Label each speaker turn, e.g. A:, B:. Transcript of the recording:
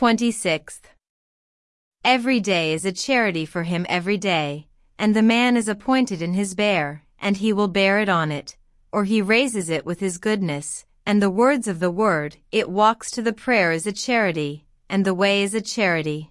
A: 26th. Every day is a charity for him every day, and the man is appointed in his bear, and he will bear it on it, or he raises it with his goodness, and the words of the word, it walks to the prayer is a charity, and the way is a charity.